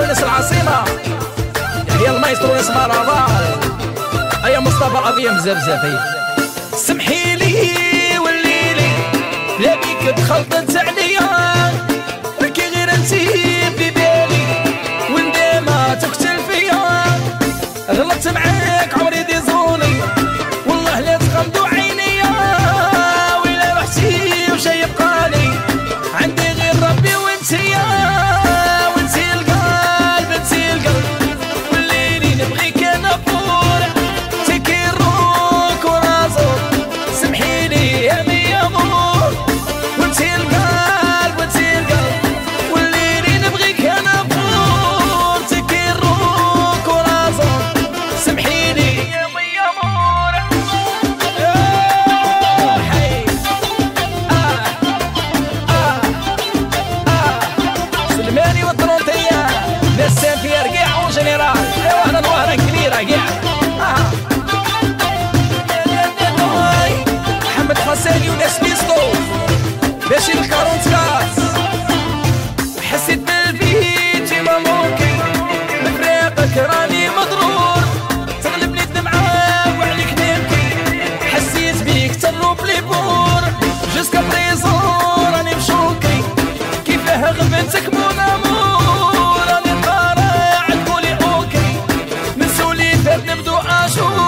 وناس العاصمة. هي المايسترو ناس رمضان ايا مصطفى قضيه بزاف بزاف سمحي لي وليلي لا بيك تخلطت عليا راكي غير أنتي في بالي ونديما تقتل فيا. غلطت معاك عمري دي زوني ماشي الكارونت كاس؟ حسيت بالبيت ما ممكن. مفراقك راني مضرور. تغلبني الدمعة وعليك نبكي حسيت بيك تروب لي بور. جوسكا بريزون راني مشوكي كيفاه غبنتك مون أمور. راني طالع تقولي أوكي. من سولي فات نبدو اشهر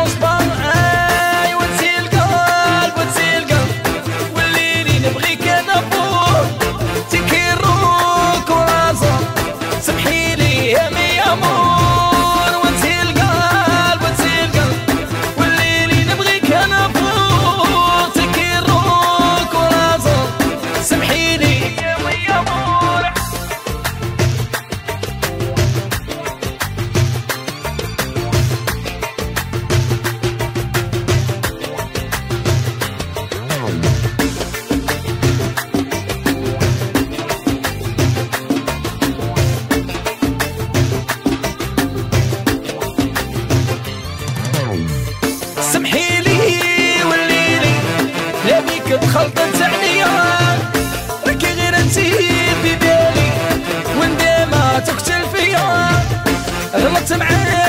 سمحيلي وليلي لا بيك تخلطت عليا راكي غير انتي في بالي ونديما تقتل فيا. غلطت معاك